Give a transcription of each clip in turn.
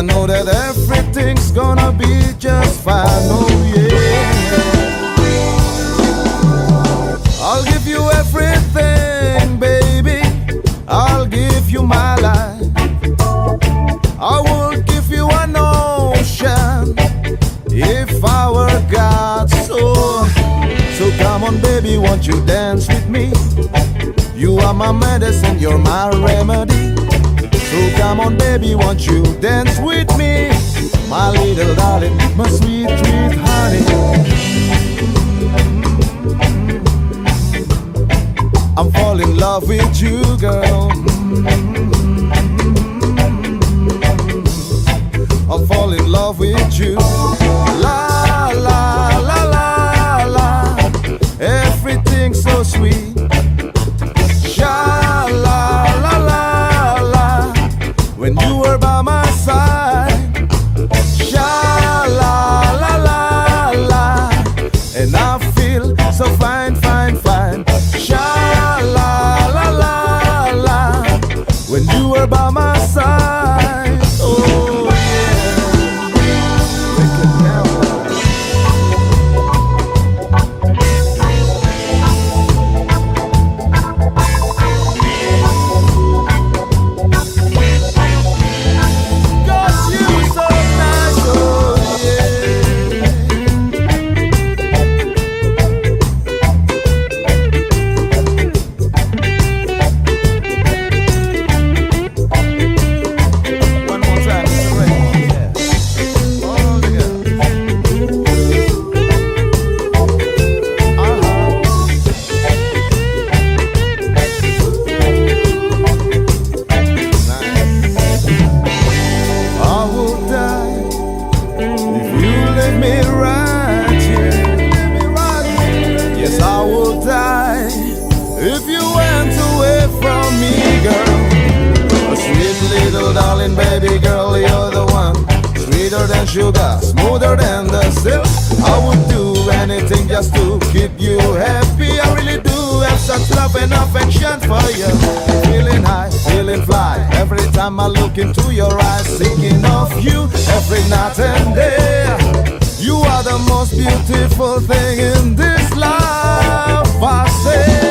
I know that everything's gonna be just fine. Oh, yeah. I'll give you everything, baby. I'll give you my life. I will give you an ocean if I were God. So, so come on, baby, won't you dance with me? You are my medicine, you're my remedy. Come on, baby, won't you dance with me? My little darling, my sweet, sweet honey. I'm falling in love with you, girl. I'll fall in love with you. La la la la la. Everything's so sweet. sugar, smoother than the silk. I would do anything just to keep you happy. I really do have such love and affection for you. Feeling high, feeling fly. Every time I look into your eyes, thinking of you every night and day. You are the most beautiful thing in this life. I say.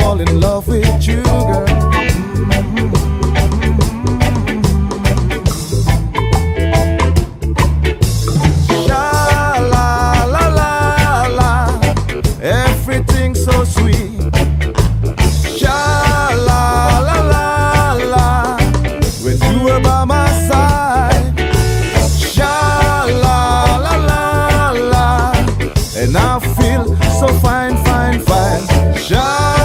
fall in love with you. feel so fine, fine, fine. Shine.